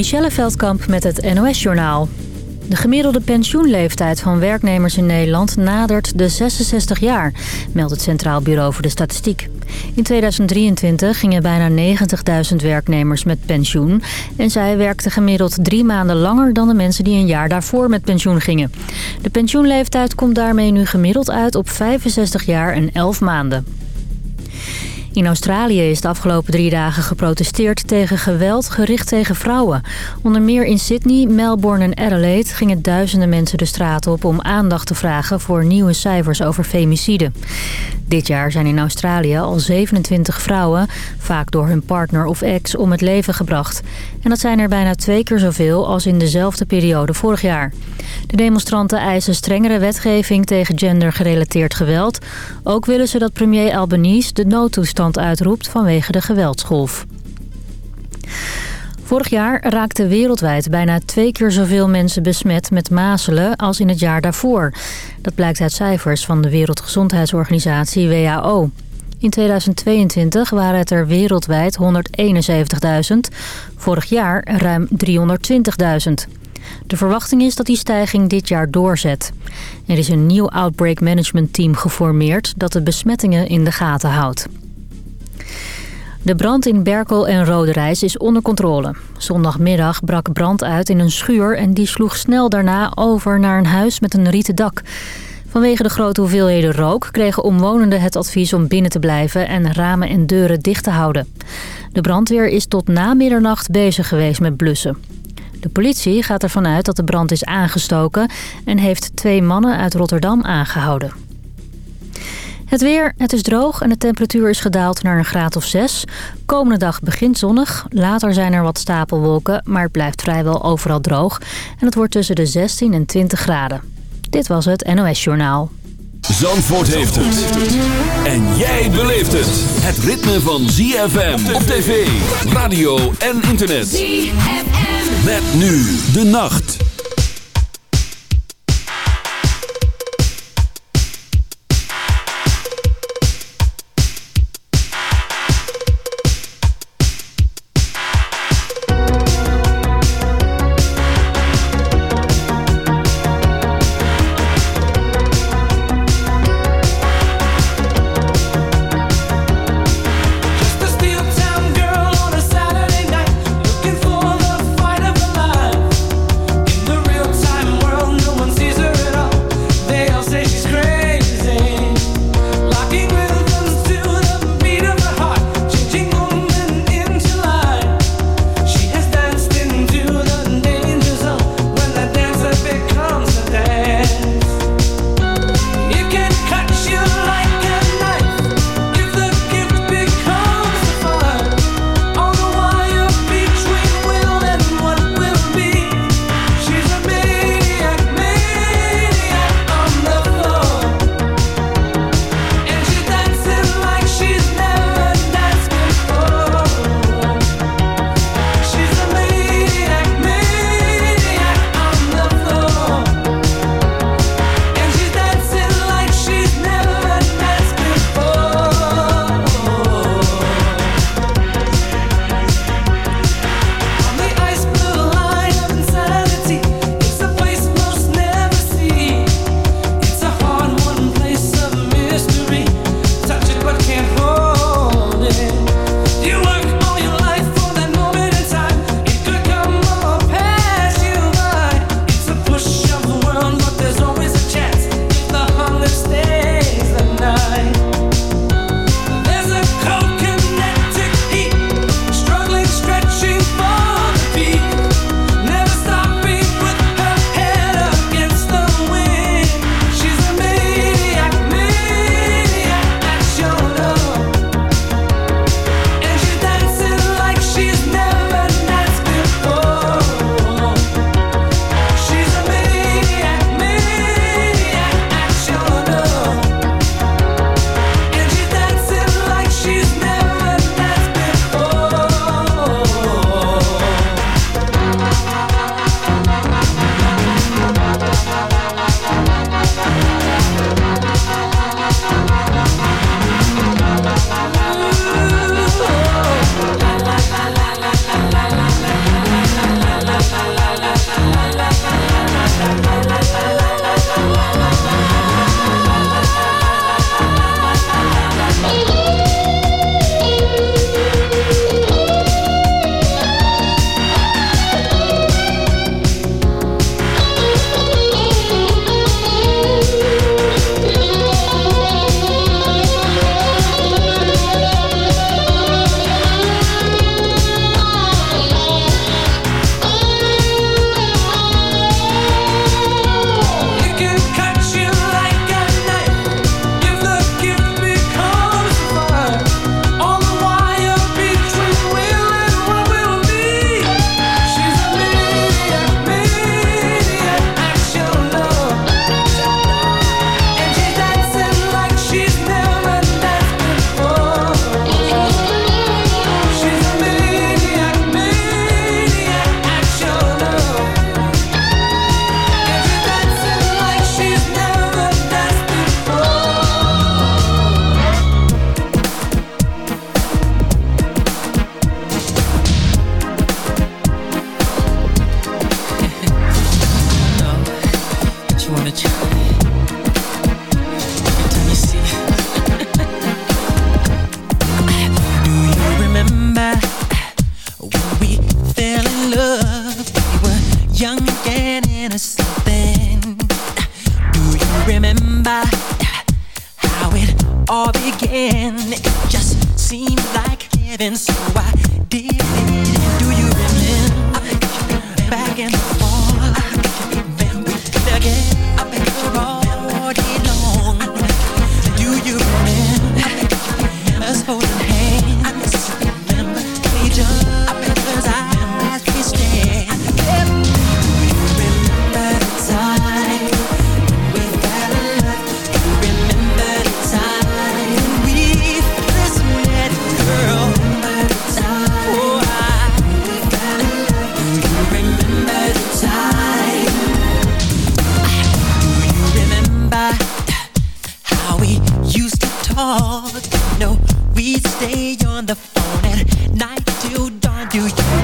Michelle Veldkamp met het NOS-journaal. De gemiddelde pensioenleeftijd van werknemers in Nederland nadert de 66 jaar, meldt het Centraal Bureau voor de Statistiek. In 2023 gingen bijna 90.000 werknemers met pensioen en zij werkten gemiddeld drie maanden langer dan de mensen die een jaar daarvoor met pensioen gingen. De pensioenleeftijd komt daarmee nu gemiddeld uit op 65 jaar en 11 maanden. In Australië is de afgelopen drie dagen geprotesteerd tegen geweld gericht tegen vrouwen. Onder meer in Sydney, Melbourne en Adelaide gingen duizenden mensen de straat op om aandacht te vragen voor nieuwe cijfers over femicide. Dit jaar zijn in Australië al 27 vrouwen, vaak door hun partner of ex, om het leven gebracht. En dat zijn er bijna twee keer zoveel als in dezelfde periode vorig jaar. De demonstranten eisen strengere wetgeving tegen gendergerelateerd geweld. Ook willen ze dat premier Albanese de noodtoestand uitroept vanwege de geweldsgolf. Vorig jaar raakten wereldwijd bijna twee keer zoveel mensen besmet met mazelen als in het jaar daarvoor. Dat blijkt uit cijfers van de Wereldgezondheidsorganisatie WHO. In 2022 waren het er wereldwijd 171.000, vorig jaar ruim 320.000. De verwachting is dat die stijging dit jaar doorzet. Er is een nieuw Outbreak Management Team geformeerd dat de besmettingen in de gaten houdt. De brand in Berkel en Roderijs is onder controle. Zondagmiddag brak brand uit in een schuur en die sloeg snel daarna over naar een huis met een rieten dak. Vanwege de grote hoeveelheden rook kregen omwonenden het advies om binnen te blijven en ramen en deuren dicht te houden. De brandweer is tot na middernacht bezig geweest met blussen. De politie gaat ervan uit dat de brand is aangestoken en heeft twee mannen uit Rotterdam aangehouden. Het weer, het is droog en de temperatuur is gedaald naar een graad of 6. Komende dag begint zonnig, later zijn er wat stapelwolken, maar het blijft vrijwel overal droog. En het wordt tussen de 16 en 20 graden. Dit was het NOS Journaal. Zandvoort heeft het. En jij beleeft het. Het ritme van ZFM op tv, radio en internet. ZFM. Met nu de nacht.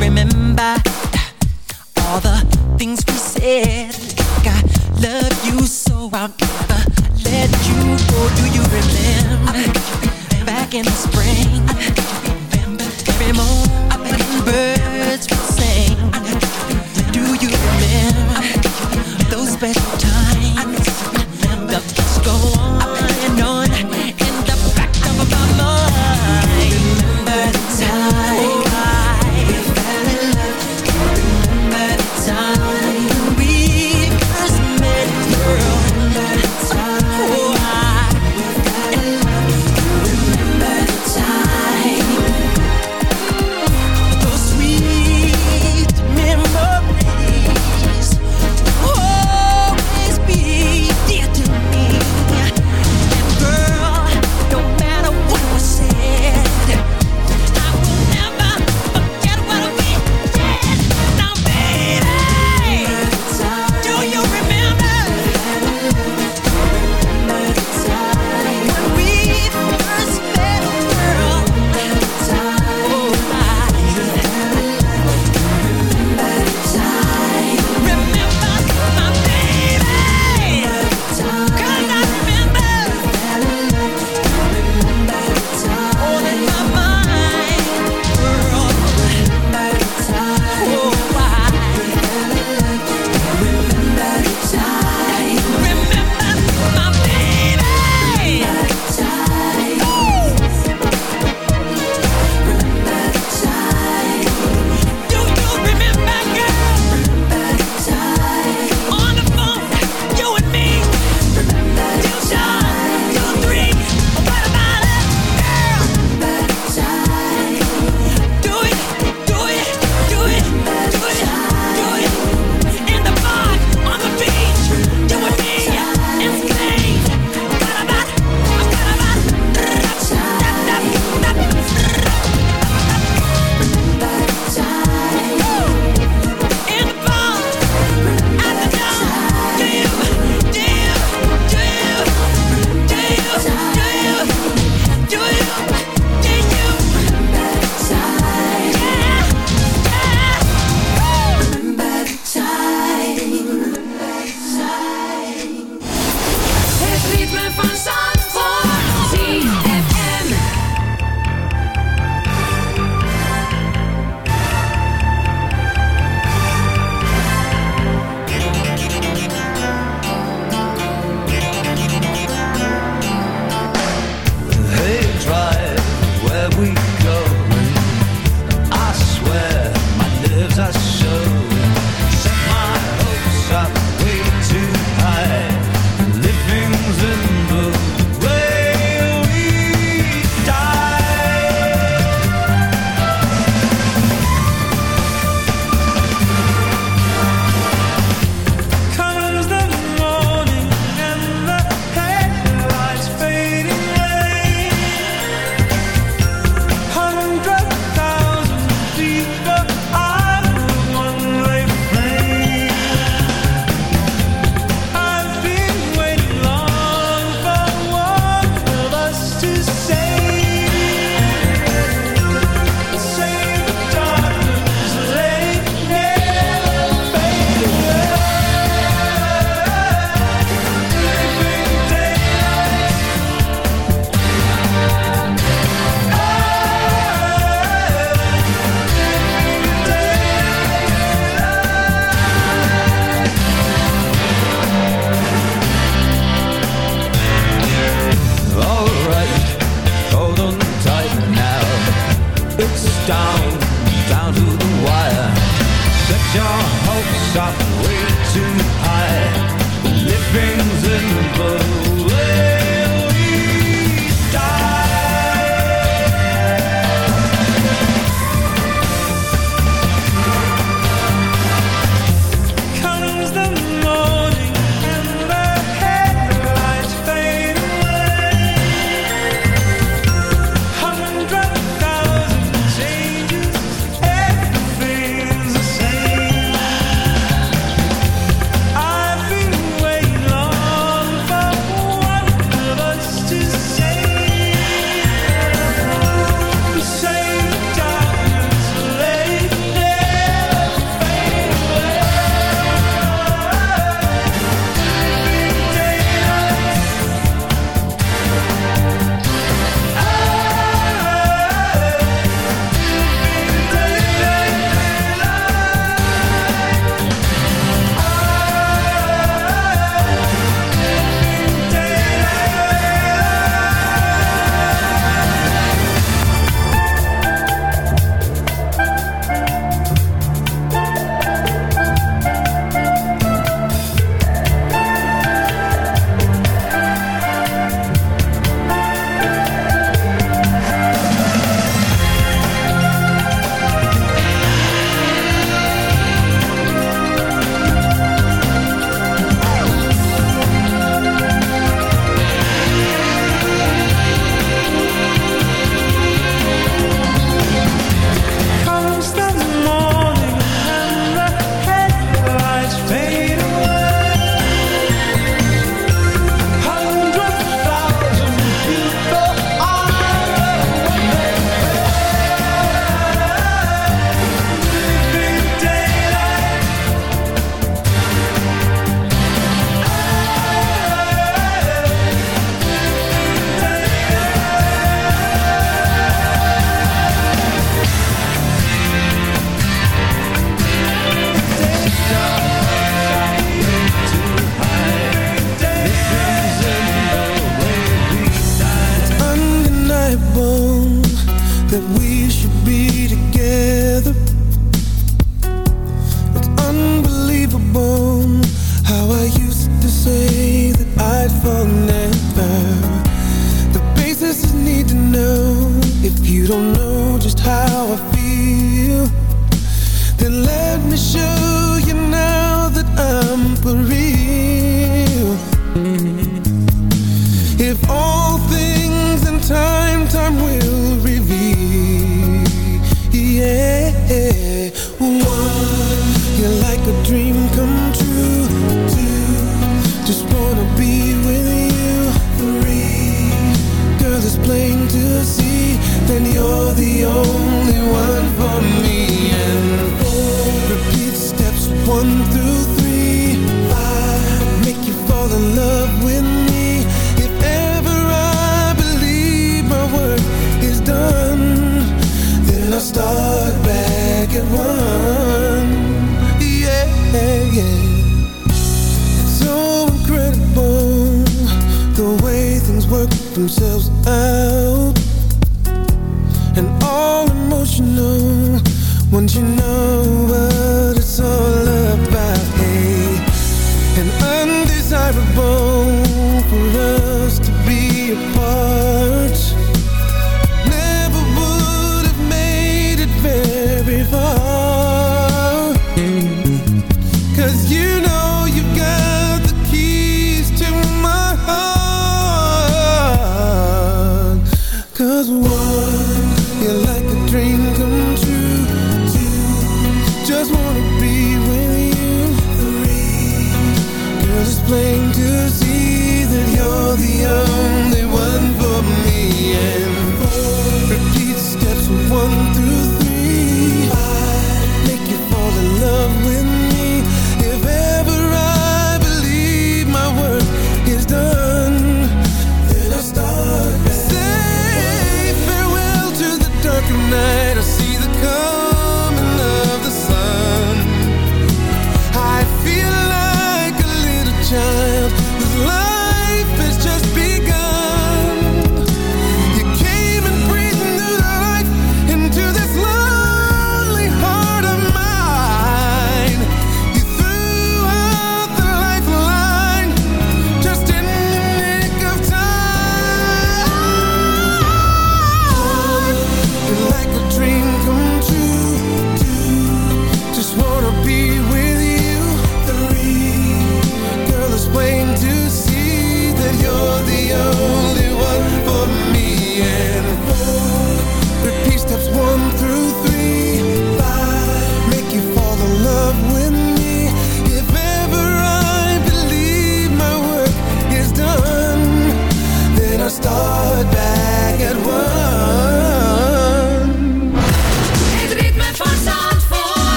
remember uh, all the things we said. Like I love you so I'll never let you go. Do you remember back in the spring? Every morning birds would sing. Do you remember those special times?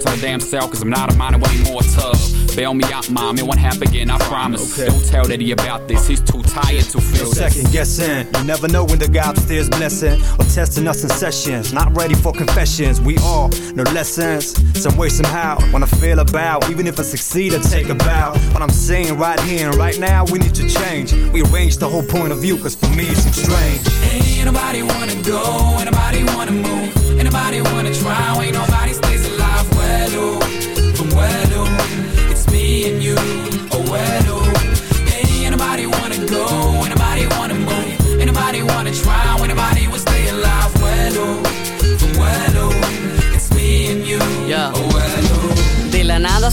To the damn cell, cause I'm not a minor anymore tough. Bail me out, mom, it won't happen again, I promise. Okay. Don't tell Eddie about this, he's too tired to feel no this. Second guessing, you never know when the guy upstairs blessing or testing us in sessions. Not ready for confessions, we all know lessons. Some way, somehow, when I feel about, even if I succeed, I take a bow. What I'm saying right here and right now, we need to change. We arrange the whole point of view, cause for me it's strange. Ain't nobody wanna go, ain't nobody wanna move, ain't nobody wanna try, ain't nobody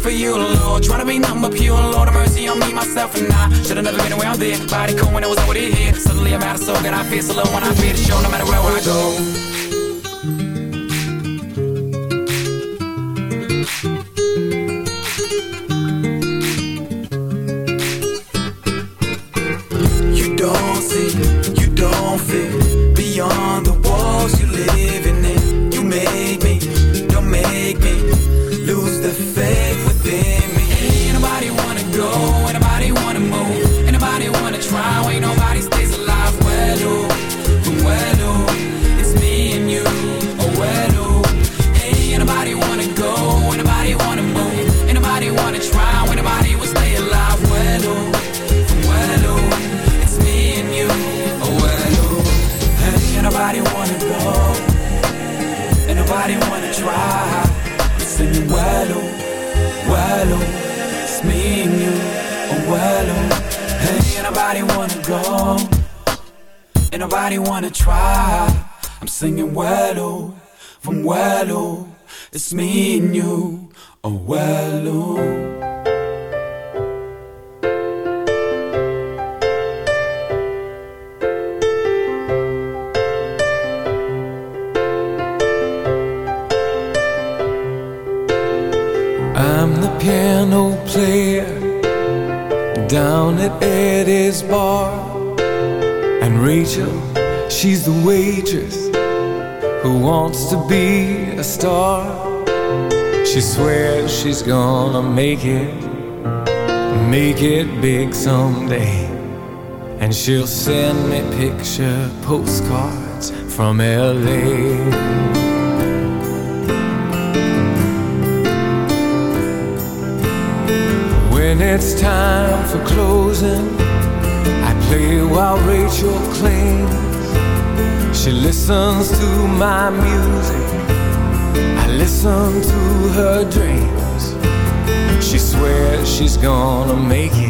for you, Lord? Trying to be number pure, Lord, have mercy on me, myself, and I. Should've never been around there. Body cold when it was already here. Suddenly I'm out of soul, and I feel so low when I feel the show, no matter where I go. Big someday. And she'll send me picture postcards from LA. When it's time for closing, I play while Rachel cleans. She listens to my music, I listen to her dreams. She swears she's gonna make it.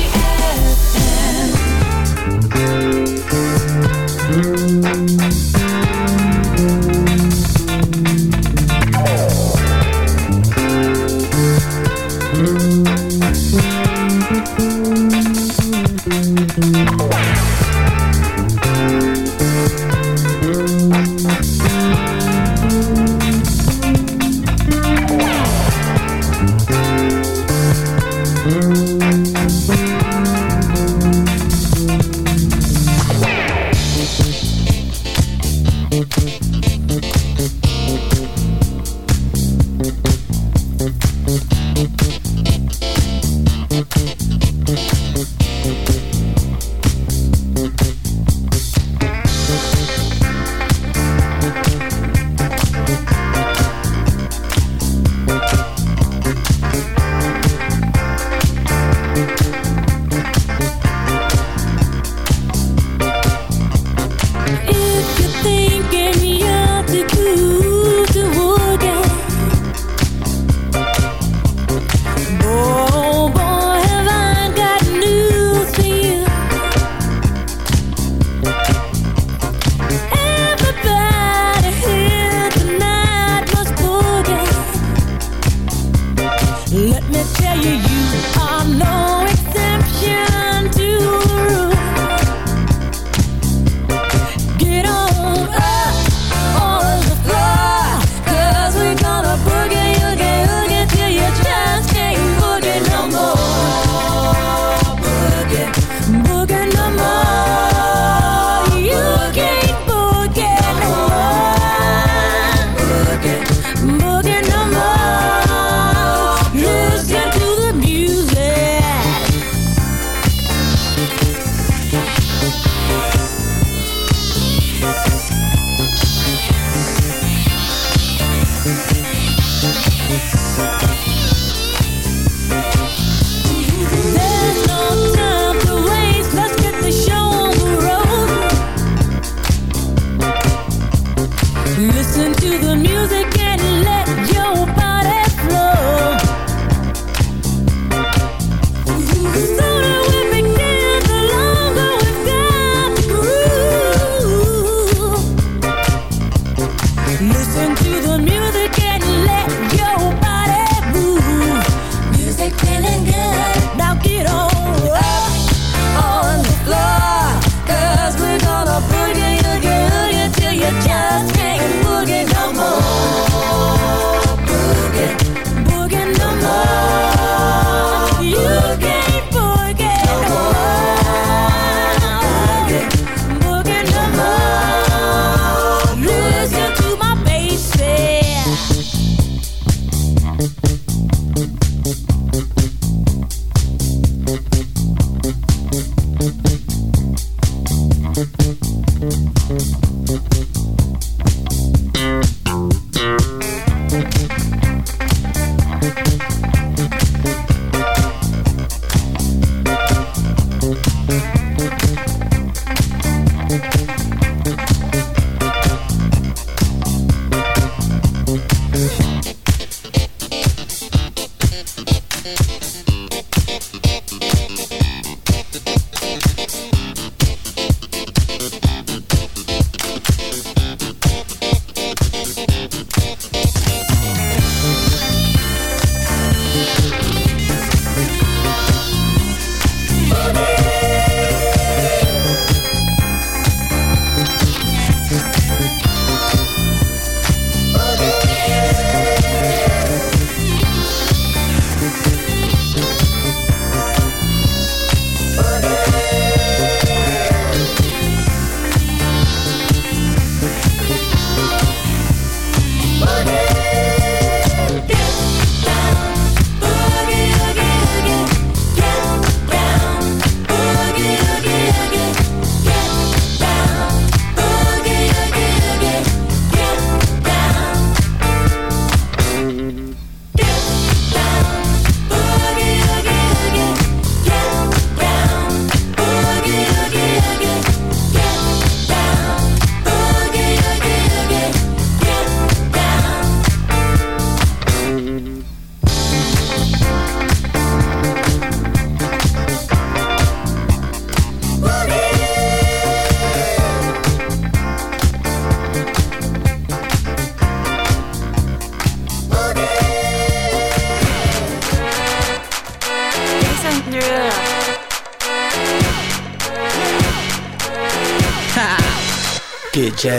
Thank.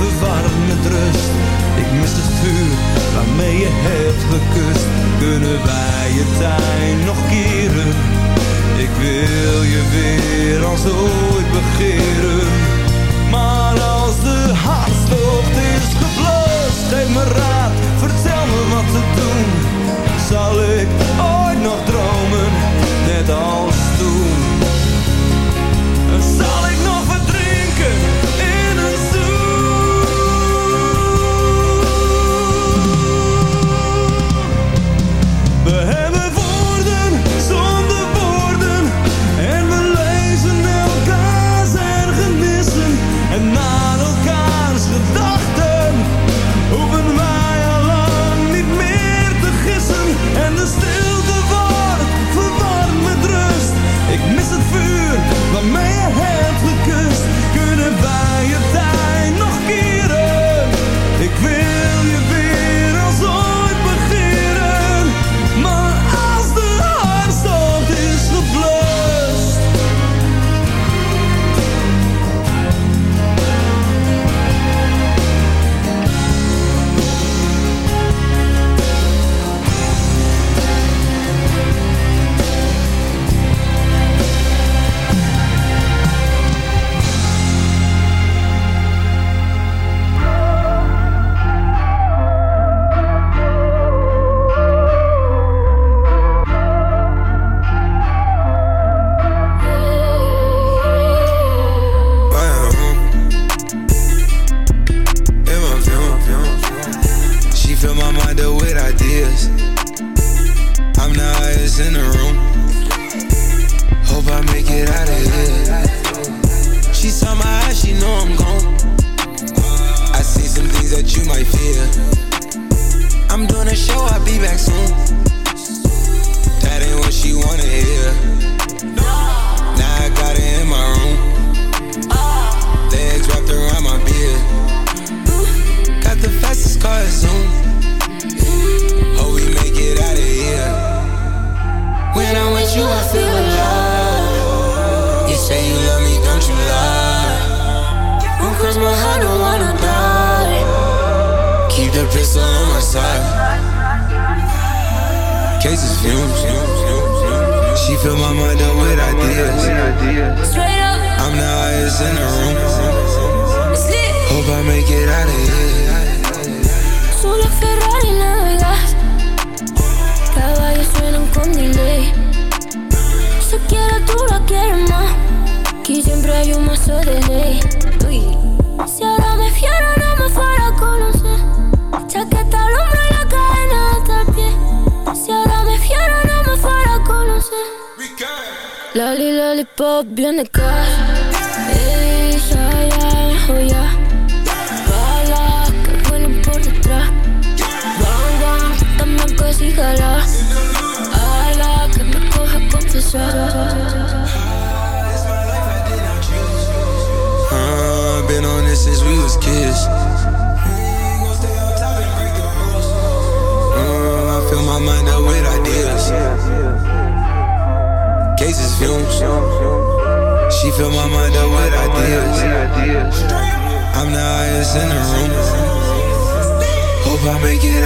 verwarmd met rust. Ik mis het vuur waarmee je hebt gekust. Kunnen wij je tijd nog keren? Ik wil je weer als ooit begeren. Hope I make it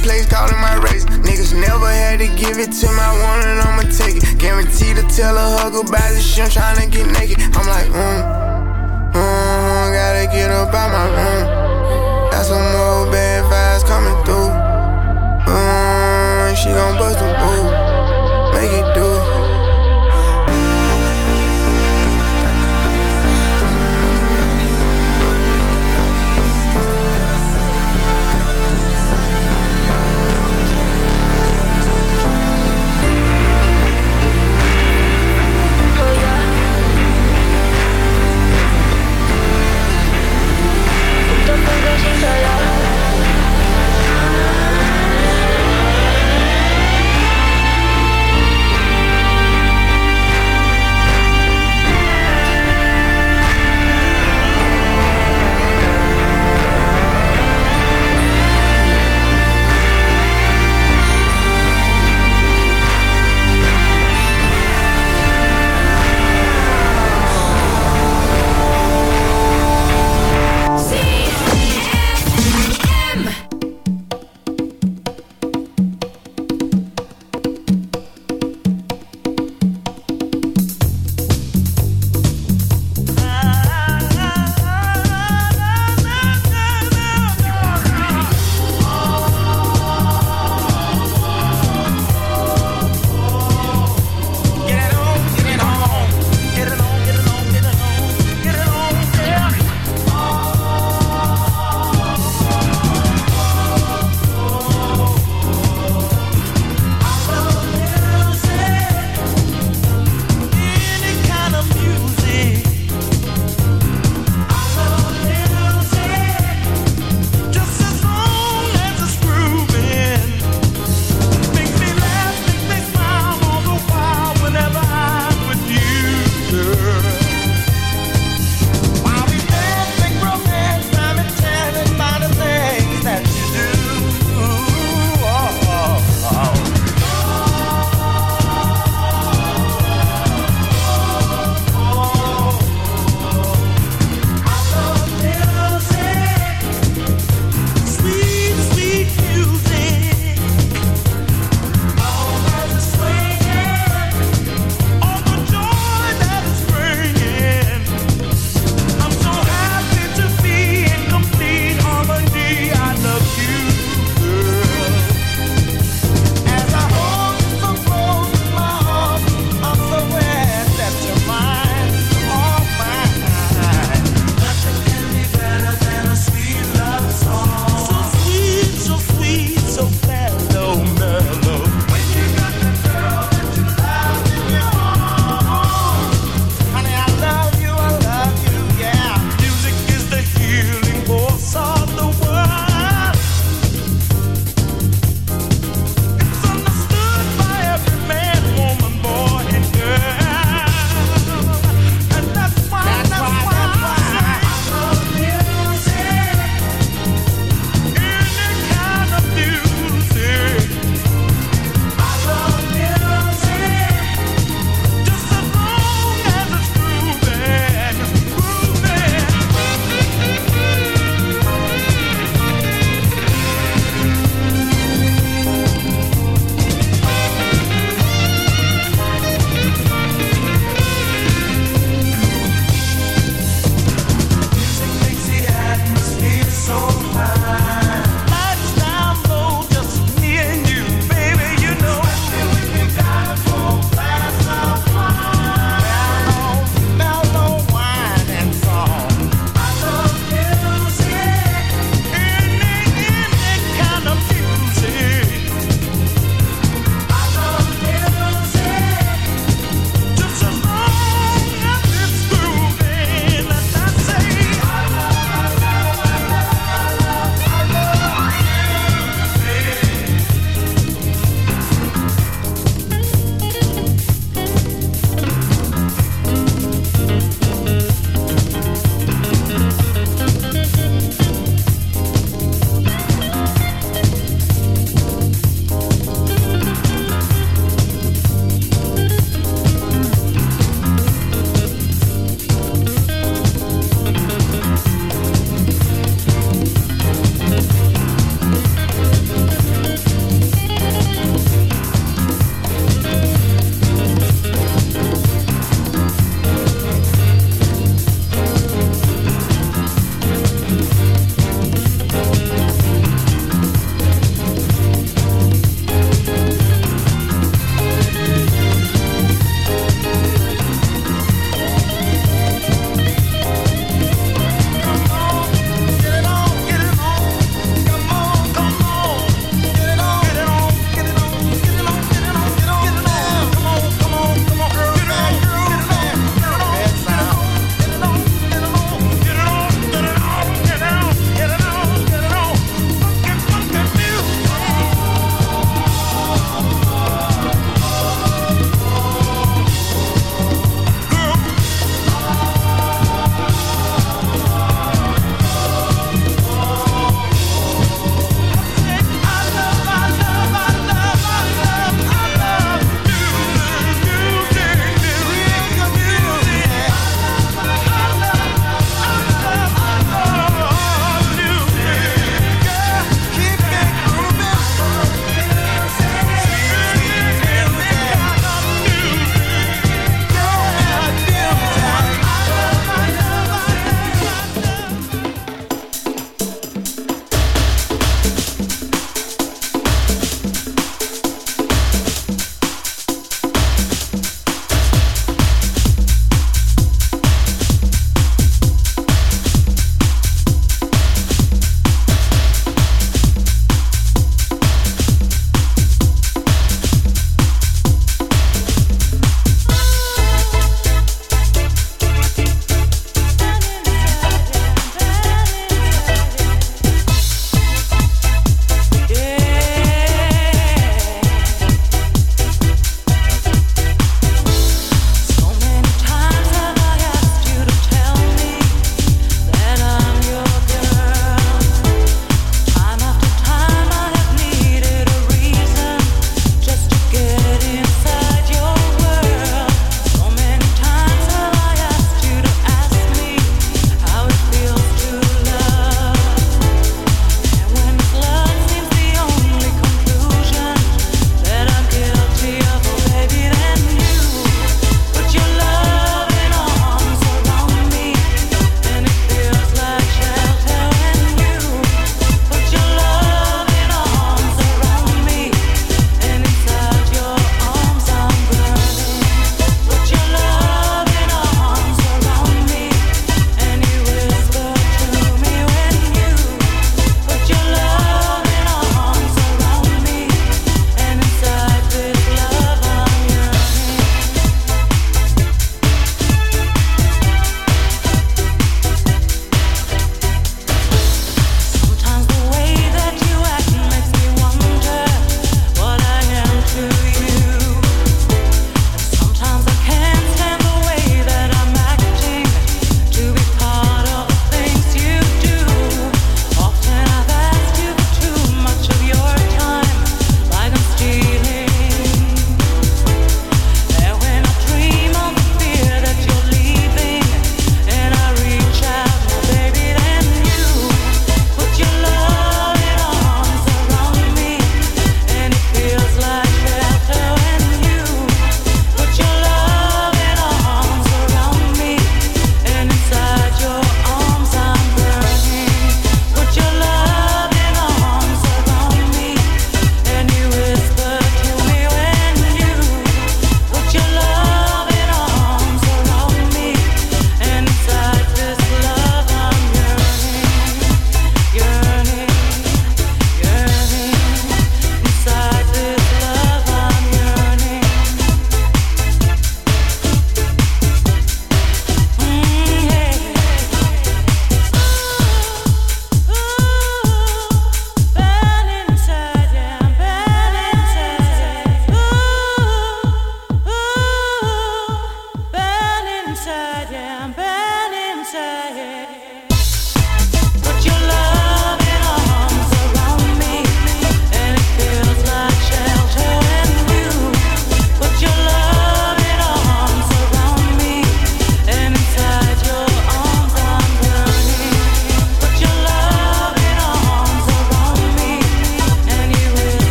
plays, calling my razor. Niggas never had to give it to my one and I'ma take it. Guaranteed to tell a hug about this shit, I'm tryna get naked. I'm like, mm, mm, gotta get up out my room. Got some more bad vibes coming through. Mm, she gon' bust a move,